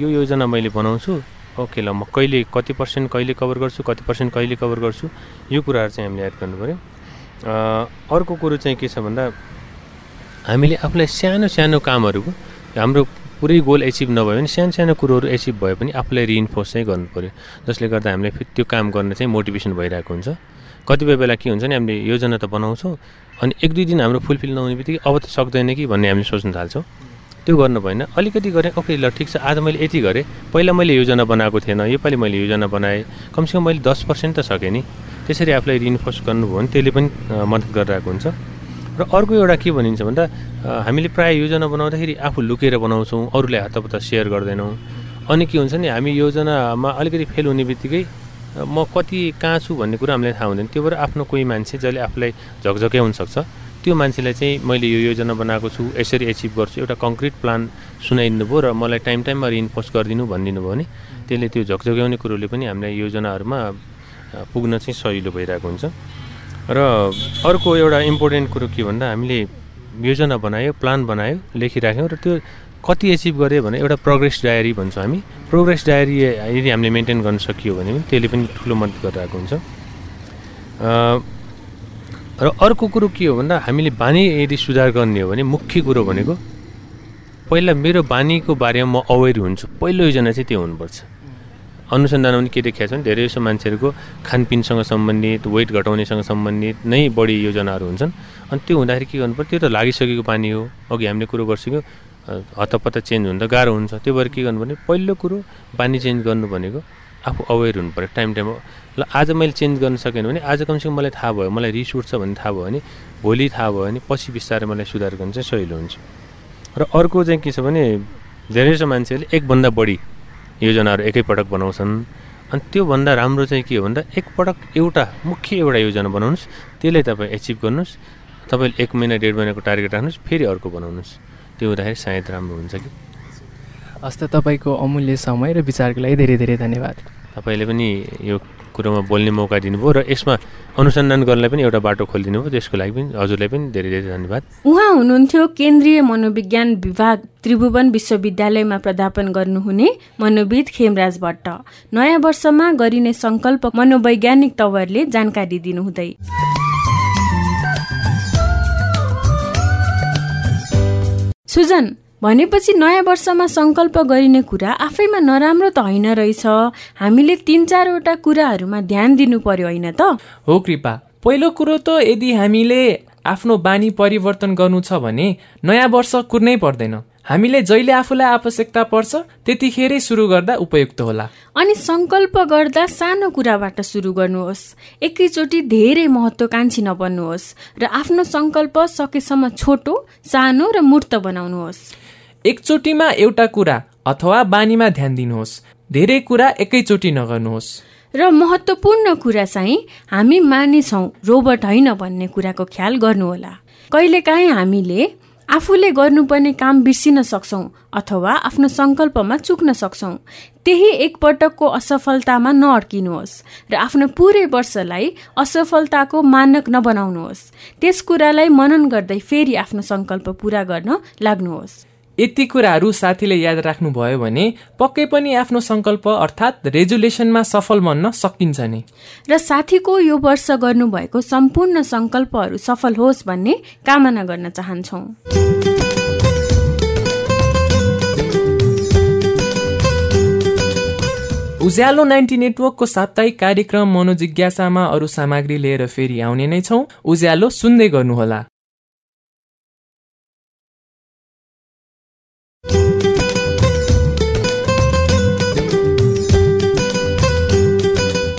यो योजना मैले बनाउँछु। ओके ल म कहिले कति पर्सेन्ट कहिले कभर गर्छु कति पर्सेन्ट कहिले कभर गर्छु यो कुराहरू चाहिँ हामीले याद गर्नु पऱ्यो अर्को कुरो चाहिँ के छ भन्दा हामीले आफूलाई सानो सानो कामहरूको हाम्रो पुरै गोल एचिभ नभयो भने सानो सानो कुरोहरू एचिभ भए पनि आफूलाई रिइन्फोर्स चाहिँ गर्नु पऱ्यो जसले गर्दा हामीले फेरि त्यो काम गर्न चाहिँ मोटिभेसन भइरहेको हुन्छ। कतिपय बेला के हुन्छ नि हामीले योजना त बनाउँछौँ अनि एक दुई दिन हाम्रो फुलफिल नहुने बित्तिकै अब त सक्दैन कि भन्ने हामीले सोच्न थाल्छौँ। त्यो गर्नु भएन। अलिकति गरेँ ओके ल ठिक छ आज मैले यति गरेँ। पहिला मैले योजना बनाएको थिएन योपालि मैले योजना बनाएँ। कमसेकम मैले दस पर्सेन्ट त सकेँ नि। त्यसरी आफूलाई रिइन्फोर्स गर्नुभयो भने त्यसले पनि मद्दत गरिरहेको हुन्छ। र अर्को एउटा के भनिन्छ भन्दा हामीले प्रायः योजना बनाउँदाखेरि आफू लुकेर बनाउँछौँ अरूलाई हातपत्ता सेयर गर्दैनौँ। अनि के हुन्छ नि हामी योजनामा अलिकति फेल हुने बित्तिकै म कति कहाँ छु भन्ने कुरा हामीलाई थाहा हुँदैन। त्यो भएर आफ्नो कोही मान्छे जसले आफूलाई झकझक्याउन सक्छ त्यो मान्छेलाई चाहिँ मैले यो योजना बनाएको छु यसरी एचिभ गर्छु एउटा कङ्क्रिट प्लान सुनाइदिनु भयो र मलाई टाइम टाइममा रिइन्फोर्स गरिदिनु भनिदिनु भयो भने त्यसले त्यो झकझक्याउने कुरोले पनि हामीलाई योजनाहरूमा पुग्न चाहिँ सजिलो भइरहेको हुन्छ। र अर्को एउटा इम्पोर्टेन्ट कुरो के भन्दा हामीले योजना बनायो प्लान बनायो लेखिराख्यौँ र त्यो कति एचिभ गऱ्यो भने एउटा प्रोग्रेस डायरी भन्छौँ हामी। प्रोग्रेस डायरी यदि हामीले मेन्टेन गर्न सकियो भने पनि त्यसले पनि ठुलो मद्दत गरिरहेको हुन्छ। र अर्को कुरो के हो भन्दा हामीले बानी यदि सुधार गर्ने हो भने मुख्य कुरो भनेको पहिला मेरो बानीको बारेमा म अवेर हुन्छु। पहिलो योजना चाहिँ त्यो हुनुपर्छ। अनुसन्धानमा पनि के देखिएको छ भने धेरै जसो मान्छेहरूको खानपिनसँग सम्बन्धित वेट घटाउनेसँग सम्बन्धित नै बढी योजनाहरू हुन्छन्। अनि त्यो हुँदाखेरि के गर्नु पर्छ त्यो त लागिसकेको बानी हो। अघि हामीले कुरो गरिसक्यो हतपत्त चेन्ज हुन त गाह्रो हुन्छ। त्यो भएर के गर्नु भने पहिलो कुरो बानी चेन्ज गर्नु भनेको आफू अवेर हुनु पऱ्यो। टाइम टाइममा ल आज मैले चेन्ज गर्न सकेन भने आज कमसेकम मलाई थाहा भयो। मलाई रिस उठ्छ भन्ने थाहा भयो भने भोलि थाहा भयो भने पछि बिस्तारै मलाई सुधार गर्न चाहिँ सजिलो हुन्छ। र अर्को चाहिँ के छ भने धेरैजसो मान्छेहरूले एकभन्दा बढी योजनाहरू एकैपटक बनाउँछन्। अनि त्योभन्दा राम्रो चाहिँ के हो भन्दा एकपटक एउटा मुख्य एउटा योजना बनाउनुहोस् त्यसलाई तपाईँ एचिभ गर्नुहोस् तपाईँले एक महिना डेढ महिनाको टार्गेट राख्नुहोस् फेरि अर्को बनाउनुहोस्। त्यो हुँदाखेरि सायद राम्रो हुन्छ कि? हस् त तपाईँको अमूल्य समय र विचारको लागि धेरै धेरै धन्यवाद। तपाईँले पनि यो कुरोमा बोल्ने मौका दिनुभयो र यसमा अनुसन्धान गर्नलाई पनि एउटा बाटो खोलिदिनु भयो त्यसको लागि पनि हजुरलाई पनि धेरै धेरै धन्यवाद। उहाँ हुनुहुन्थ्यो केन्द्रीय मनोविज्ञान विभाग त्रिभुवन विश्वविद्यालयमा प्राध्यापन गर्नुहुने मनोविद खेमराज भट्ट। नयाँ वर्षमा गरिने संकल्प मनोवैज्ञानिक तवरले जानकारी दिनुहुँदै। सुजन भनेपछि नयाँ वर्षमा सङ्कल्प गरिने कुरा आफैमा नराम्रो त होइन रहेछ। हामीले तिन चारवटा कुराहरूमा ध्यान दिनु पर्यो होइन त? हो कृपा। पहिलो कुरो त यदि हामीले आफ्नो बानी परिवर्तन गर्नु छ भने नयाँ वर्ष कुर्नै पर्दैन। हामीले जहिले आफूलाई आवश्यकता पर्छ त्यतिखेरै सुरु गर्दा उपयुक्त होला। अनि सङ्कल्प गर्दा सानो कुराबाट सुरु गर्नुहोस्। एकैचोटि धेरै महत्त्वकाङ्क्षी नबन्नुहोस् र आफ्नो सङ्कल्प सकेसम्म छोटो सानो र मूर्त बनाउनुहोस्। एकचोटिमा एउटा कुरा अथवा बानीमा ध्यान दिनुहोस्। धेरै कुरा एकैचोटि नगर्नुहोस्। र महत्त्वपूर्ण कुरा चाहिँ हामी मानिस हौ रोबोट होइन भन्ने कुराको ख्याल गर्नुहोला। कहिलेकाहीँ हामीले आफूले गर्नुपर्ने काम बिर्सिन सक्छौँ अथवा आफ्नो सङ्कल्पमा चुक्न सक्छौँ। त्यही एकपटकको असफलतामा नअड्किनुहोस् र आफ्नो पुरै वर्षलाई असफलताको मानक नबनाउनुहोस्। त्यस कुरालाई मनन गर्दै फेरि आफ्नो सङ्कल्प पुरा गर्न लाग्नुहोस्। यति कुराहरू साथीले याद राख्नुभयो भने पक्कै पनि आफ्नो सङ्कल्प अर्थात् रेजुलेसनमा सफल बन्न सकिन्छ नि। र साथीको यो वर्ष गर्नुभएको सम्पूर्ण सङ्कल्पहरू सफल होस् भन्ने कामना गर्न चाहन्छौँ। उज्यालो नाइन्टी नेटवर्कको साप्ताहिक कार्यक्रम मनोजिज्ञासामा अरू सामग्री लिएर फेरि आउने नै छौँ। उज्यालो सुन्दै गर्नुहोला।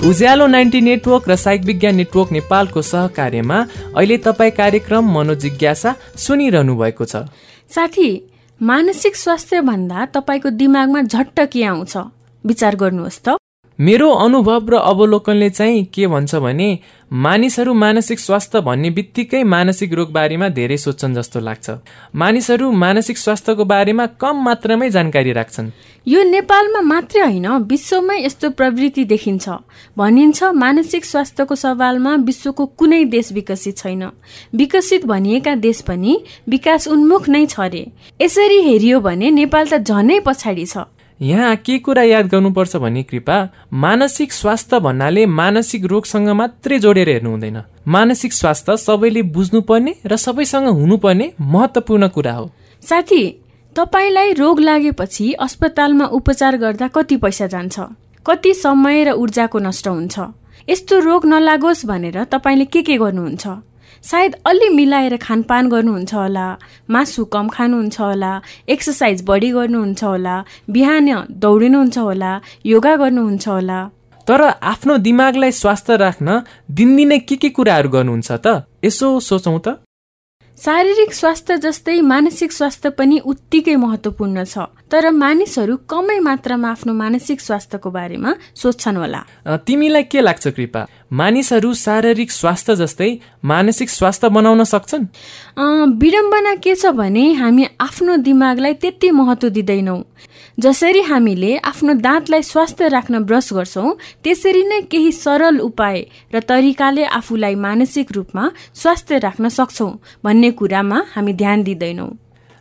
उज्यालो नाइन्टी नेटवर्क र साइक विज्ञान नेटवर्क नेपालको सहकार्यमा अहिले तपाईँ कार्यक्रम मनोजिज्ञासा सुनिरहनु भएको छ। साथी मानसिक स्वास्थ्य भन्दा तपाईँको दिमागमा झट्ट के आउँछ? विचार गर्नुहोस् त। मेरो अनुभव र अवलोकनले चाहिँ के भन्छ भने मानिसहरू मानसिक स्वास्थ्य भन्ने बित्तिकै मानसिक रोग बारेमा धेरै सोध्छन् जस्तो लाग्छ। मानिसहरू मानसिक स्वास्थ्यको बारेमा कम मात्रामै जानकारी राख्छन्। यो नेपालमा मात्रै होइन विश्वमै यस्तो प्रवृत्ति देखिन्छ। भनिन्छ मानसिक स्वास्थ्यको सवालमा विश्वको कुनै देश विकसित छैन। विकसित भनिएका देश पनि विकास उन्मुख नै छ रे यसरी हेरियो भने नेपाल त झनै पछाडि छ। यहाँ के कुरा याद गर्नुपर्छ भने कृपा मानसिक स्वास्थ्य भन्नाले मानसिक रोगसँग मात्रै जोडेर हेर्नु हुँदैन। मानसिक स्वास्थ्य सबैले बुझ्नुपर्ने र सबैसँग हुनुपर्ने महत्वपूर्ण कुरा हो। साथी तपाईँलाई रोग लागेपछि अस्पतालमा उपचार गर्दा कति पैसा जान्छ? कति समय र ऊर्जाको नष्ट हुन्छ? यस्तो रोग नलागोस् भनेर तपाईँले के के गर्नुहुन्छ? सायद अलि मिलाएर खानपान गर्नुहुन्छ होला मासु कम खानुहुन्छ होला एक्सर्साइज बढी गर्नुहुन्छ होला बिहान दौडिनुहुन्छ होला योगा गर्नुहुन्छ होला। तर आफ्नो दिमागलाई स्वस्थ राख्न दिनदिनै के के कुराहरू गर्नुहुन्छ त? यसो सोचौँ त। शारीरिक स्वास्थ्य जस्तै मानसिक स्वास्थ्य पनि उत्तिकै महत्वपूर्ण छ। तर मानिसहरू कमै मात्रामा आफ्नो मानसिक स्वास्थ्यको बारेमा सोध्छन् होला। तिमीलाई के लाग्छ कृपा? मानिसहरू शारीरिक स्वास्थ्य जस्तै मानसिक स्वास्थ्य बनाउन सक्छन्? विडम्बना के छ भने हामी आफ्नो दिमागलाई त्यति महत्व दिँदैनौँ। जसरी हामीले आफ्नो दाँतलाई स्वस्थ राख्न ब्रस गर्छौँ त्यसरी नै केही सरल उपाय र तरिकाले आफूलाई मानसिक रूपमा स्वास्थ्य राख्न सक्छौँ भन्ने कुरामा हामी ध्यान दिँदैनौँ।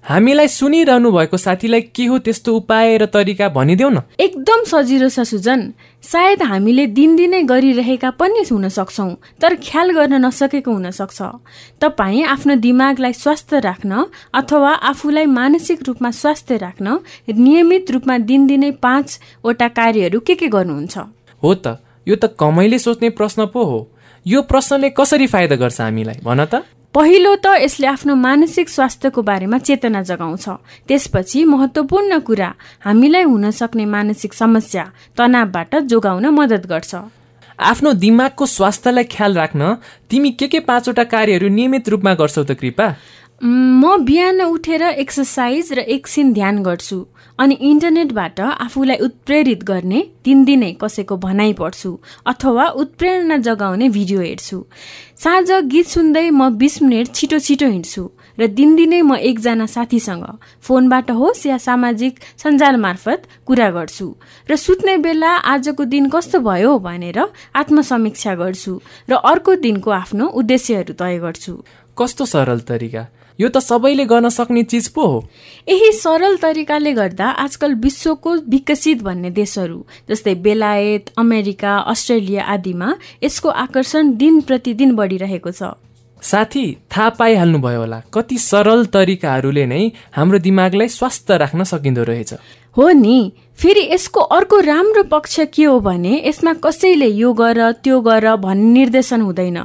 हामीलाई सुनिरहनु भएको साथीलाई के हो त्यस्तो उपाय र तरिका भनिदेऊ न। एकदम सजिलो छ सुजन। सायद हामीले दिनदिनै गरिरहेका पनि हुन सक्छौँ तर ख्याल गर्न नसकेको हुन सक्छ। तपाईँ आफ्नो दिमागलाई स्वस्थ राख्न अथवा आफूलाई मानसिक रूपमा स्वास्थ्य राख्न नियमित रूपमा दिनदिनै पाँचवटा कार्यहरू के के गर्नुहुन्छ? हो त यो त कमैले सोच्ने प्रश्न पो हो। यो प्रश्नले कसरी फाइदा गर्छ हामीलाई भन त? पहिलो त यसले आफ्नो मानसिक स्वास्थ्यको बारेमा चेतना जगाउँछ। त्यसपछि महत्वपूर्ण कुरा हामीलाई हुन सक्ने मानसिक समस्या तनावबाट जोगाउन मद्दत गर्छ। आफ्नो दिमागको स्वास्थ्यलाई ख्याल राख्न तिमी के के पाँचवटा कार्यहरू नियमित रूपमा गर्छौ त कृपा? म बिहान उठेर एक्सर्साइज र एकछिन ध्यान गर्छु। अनि इन्टरनेटबाट आफूलाई उत्प्रेरित गर्ने दिनदिनै कसैको भनाइ पढ्छु अथवा उत्प्रेरणा जगाउने भिडियो हेर्छु। साँझ गीत सुन्दै म बिस मिनट छिटो छिटो हिँड्छु र दिनदिनै म एकजना साथीसँग फोनबाट होस् या सामाजिक सञ्जाल मार्फत कुरा गर्छु र सुत्ने बेला आजको दिन कस्तो भयो भनेर आत्मसमीक्षा गर्छु र अर्को दिनको आफ्नो उद्देश्यहरू तय गर्छु। कस्तो सरल तरिका? यो त सबैले गर्न सक्ने चिज पो हो। यही सरल तरिकाले गर्दा आजकल विश्वको विकसित भन्ने देशहरू जस्तै बेलायत अमेरिका अस्ट्रेलिया आदिमा यसको आकर्षण दिन प्रतिदिन बढिरहेको छ। साथी थाहा पाइहाल्नुभयो होला कति सरल तरिकाहरूले नै हाम्रो दिमागलाई स्वस्थ राख्न सकिँदो रहेछ। हो नि फेरि यसको अर्को राम्रो पक्ष के हो भने यसमा कसैले यो गर त्यो गर भन्ने निर्देशन हुँदैन।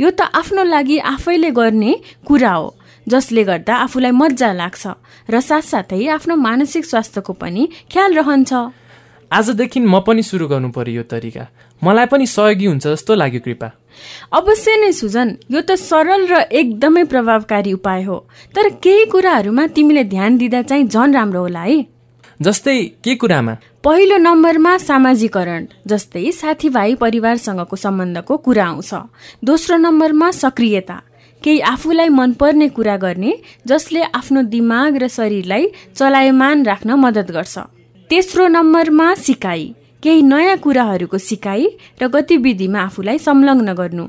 यो त आफ्नो लागि आफैले गर्ने कुरा हो। जसले गर्दा आफूलाई मजा लाग्छ र साथसाथै आफ्नो मानसिक स्वास्थ्यको पनि ख्याल रहन्छ। आजदेखि म पनि सुरु गर्नु पर्यो यो तरिका। मलाई पनि सहयोगी हुन्छ जस्तो लाग्यो कृपा। अवश्य नै सुजन यो त सरल र एकदमै प्रभावकारी उपाय हो। तर केही कुराहरूमा तिमीले ध्यान दिँदा चाहिँ झन राम्रो होला है। जस्तै के कुरामा? पहिलो नम्बरमा सामाजिकरण जस्तै साथीभाइ परिवारसँगको सम्बन्धको कुरा आउँछ। दोस्रो नम्बरमा सक्रियता केही आफूलाई मनपर्ने कुरा गर्ने जसले आफ्नो दिमाग र शरीरलाई चलायमान राख्न मद्दत गर्छ। तेस्रो नम्बरमा सिकाइ। केही नयाँ कुराहरूको सिकाइ र गतिविधिमा आफूलाई संलग्न गर्नु।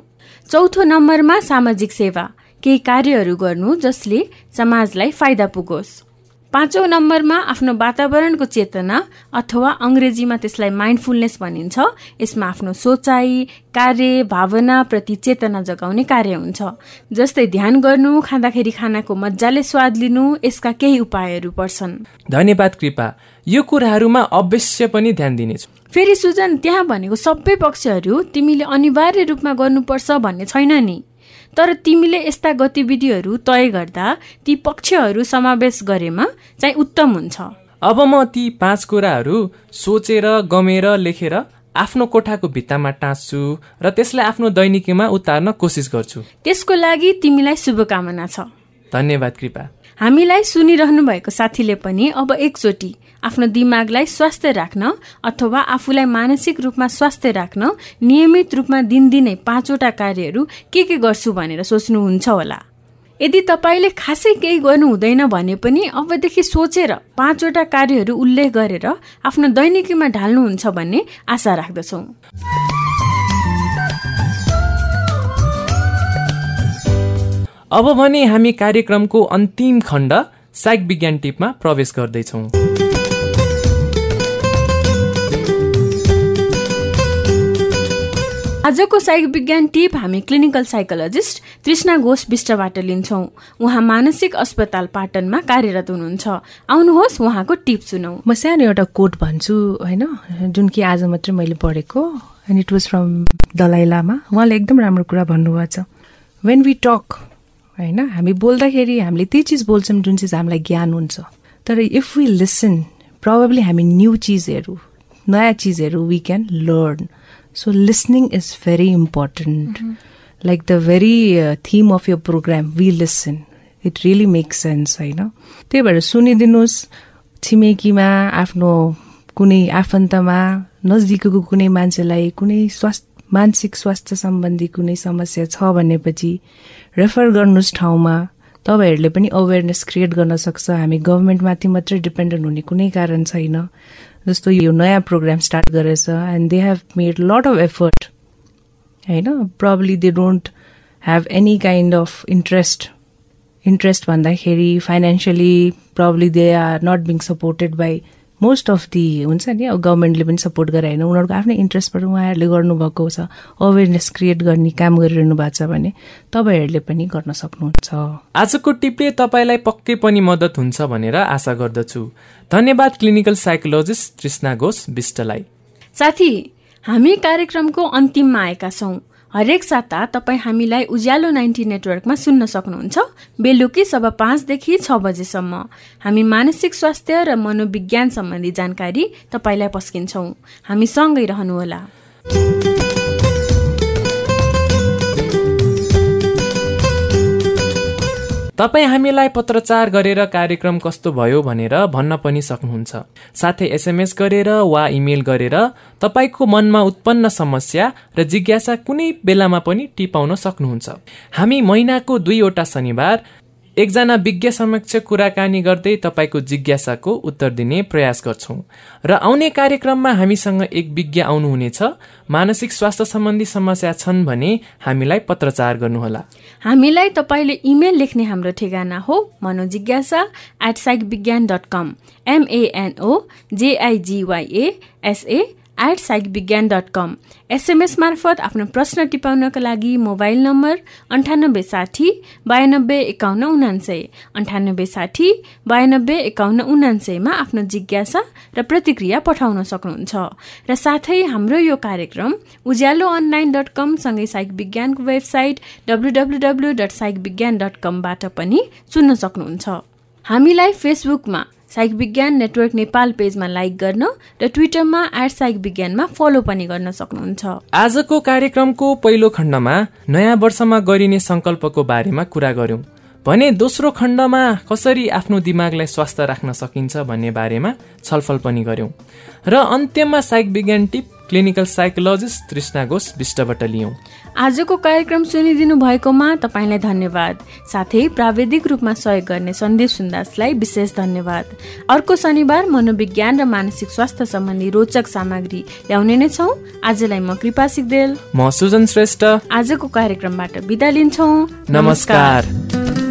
चौथो नम्बरमा सामाजिक सेवा। केही कार्यहरू गर्नु जसले समाजलाई फाइदा पुगोस्। पाँचौँ नम्बरमा आफ्नो वातावरणको चेतना अथवा अङ्ग्रेजीमा त्यसलाई माइन्डफुलनेस भनिन्छ। यसमा आफ्नो सोचाइ कार्य भावनाप्रति चेतना जगाउने कार्य हुन्छ। जस्तै ध्यान गर्नु खाँदाखेरि खानाको मजाले स्वाद लिनु यसका केही उपायहरू पर्छन्। धन्यवाद कृपा। यो कुराहरूमा अवश्य पनि ध्यान दिनेछु। फेरि सुजन त्यहाँ भनेको सबै पक्षहरू तिमीले अनिवार्य रूपमा गर्नुपर्छ भन्ने छैन नि? तर तिमीले यस्ता गतिविधिहरू तय गर्दा ती पक्षहरू समावेश गरेमा चाहिँ उत्तम हुन्छ। अब म ती पाँच कुराहरू सोचेर गमेर लेखेर आफ्नो कोठाको भित्तामा टाँच्छु र त्यसलाई आफ्नो दैनिकीमा उतार्न कोसिस गर्छु। त्यसको लागि तिमीलाई शुभकामना छ। धन्यवाद कृपा। हामीलाई सुनिरहनु भएको साथीले पनि अब एकचोटि आफ्नो दिमागलाई स्वास्थ्य राख्न अथवा आफूलाई मानसिक रूपमा स्वास्थ्य राख्न नियमित रूपमा दिनदिनै पाँचवटा कार्यहरू के के गर्छु भनेर सोच्नुहुन्छ होला। यदि तपाईँले खासै केही गर्नु हुँदैन भने पनि अबदेखि सोचेर पाँचवटा कार्यहरू उल्लेख गरेर आफ्नो दैनिकीमा ढाल्नुहुन्छ भन्ने आशा राख्दछौँ। अब भने हामी कार्यक्रमको अन्तिम खण्ड साइक विज्ञान टिपमा प्रवेश गर्दैछौँ। आजको साइक विज्ञान टिप हामी क्लिनिकल साइकोलोजिस्ट तृष्णा घोष विष्टबाट लिन्छौँ। उहाँ मानसिक अस्पताल पाटनमा कार्यरत हुनुहुन्छ। आउनुहोस् उहाँको टिप सुनौ। म सानो एउटा कोट भन्छु होइन? जुन कि आज मात्रै मैले पढेको and it was from Dalai Lama उहाँले एकदम राम्रो कुरा भन्नुभएको छ। वेन वी टक होइन हामी बोल्दाखेरि हामीले त्यही चिज बोल्छौँ जुन चिज हामीलाई ज्ञान हुन्छ तर इफ वी लिसन प्रब्लली हामी न्यू चिजहरू नयाँ चिजहरू we can learn is very important. Mm-hmm. Like the very uh, theme of your program, we listen. It really makes sense होइन त्यही भएर सुनिदिनुहोस् छिमेकीमा आफ्नो कुनै आफन्तमा नजिकको कुनै मान्छेलाई कुनै स्वास्थ्य मानसिक स्वास्थ्य सम्बन्धी कुनै समस्या छ भनेपछि रेफर गर्नुहोस् ठाउँमा। तपाईँहरूले पनि अवेरनेस क्रिएट गर्न सक्छ। हामी गभर्मेन्टमाथि मात्रै डिपेन्डेन्ट हुने कुनै कारण छैन। जस्तो यो नयाँ प्रोग्राम स्टार्ट गरेछ and they have made lot of effort होइन? Probably they don't have any kind of interest interest भन्दाखेरि financially probably they are not being supported by most of the हुन्छ नि अब गभर्मेन्टले पनि सपोर्ट गरे होइन। उनीहरूको आफ्नै इन्ट्रेस्टबाट उहाँहरूले गर्नुभएको छ। अवेरनेस क्रिएट गर्ने काम गरिरहनु भएको छ भने तपाईँहरूले पनि गर्न सक्नुहुन्छ। आजको टिपले तपाईँलाई पक्कै पनि मद्दत हुन्छ भनेर आशा गर्दछु। धन्यवाद क्लिनिकल साइकोलोजिस्ट तृष्णा घोष विष्टलाई। साथी हामी कार्यक्रमको अन्तिममा आएका छौँ। हरेक साता तपाईँ हामीलाई उज्यालो नाइन्टी नेटवर्कमा सुन्न सक्नुहुन्छ। बेलुकी सब पाँचदेखि छ बजेसम्म। हामी मानसिक स्वास्थ्य र मनोविज्ञान सम्बन्धी जानकारी तपाईँलाई पस्किन्छौँ। हामी सँगै रहनुहोला। तपाईँ हामीलाई पत्रचार गरेर कार्यक्रम कस्तो भयो भनेर भन्न पनि सक्नुहुन्छ। साथै एसएमएस गरेर वा इमेल गरेर तपाईँको मनमा उत्पन्न समस्या र जिज्ञासा कुनै बेलामा पनि टिपाउन सक्नुहुन्छ। हामी महिनाको दुईवटा शनिबार एकजना विज्ञ समक्ष कुराकानी गर्दै तपाईँको जिज्ञासाको उत्तर दिने प्रयास गर्छौँ। र आउने कार्यक्रममा हामीसँग एक विज्ञ आउनुहुनेछ। मानसिक स्वास्थ्य सम्बन्धी समस्या छन् भने हामीलाई पत्रचार गर्नुहोला। हामीलाई तपाईँले इमेल लेख्ने हाम्रो ठेगाना हो Manojigyasa at psych Vigyan dot com M N O J I G Y A S A at psych Vigyan dot com SMS मार्फत आफ्नो प्रश्न टिपाउनका लागि मोबाइल नम्बर अन्ठानब्बे साठी बयानब्बे एकाउन्न उनान्सय। अन्ठानब्बे साठी बयानब्बे एकाउन्न उनान्सयमा आफ्नो जिज्ञासा र प्रतिक्रिया पठाउन सक्नुहुन्छ। र साथै हाम्रो यो कार्यक्रम उज्यालो अनलाइन डट कम सँगै साइक विज्ञानको website W dot psych Vigyan dot कमबाट पनि सुन्न सक्नुहुन्छ। हामीलाई फेसबुकमा साइक विज्ञान नेटवर्क नेपाल पेजमा लाइक गर्न र ट्विटरमा एट साइक विज्ञानमा फलो पनि गर्न सक्नुहुन्छ। आजको कार्यक्रमको पहिलो खण्डमा नयाँ वर्षमा गरिने संकल्पको बारेमा कुरा गर्यौं भने दोस्रो खण्डमा कसरी आफ्नो दिमागलाई स्वस्थ राख्न सकिन्छ भन्ने बारेमा छलफल पनि गर्यौं र अन्त्यमा साइक विज्ञान टिप क्लिनिकल साइकोलोजिस्ट तृष्णा घोष विष्टबाट लियौँ। आजको कार्यक्रम सुनिदिनु भएकोमा तपाईँलाई धन्यवाद। साथै प्राविधिक रूपमा सहयोग गर्ने सन्देश सुन्दासलाई विशेष धन्यवाद। अर्को शनिबार मनोविज्ञान र मानसिक स्वास्थ्य सम्बन्धी रोचक सामग्री ल्याउने नै छौ। आजलाई म कृपा सिक्देल म सुजन श्रेष्ठ। आजको कार्यक्रमबाट बिदा लिन्छौ। नमस्कार।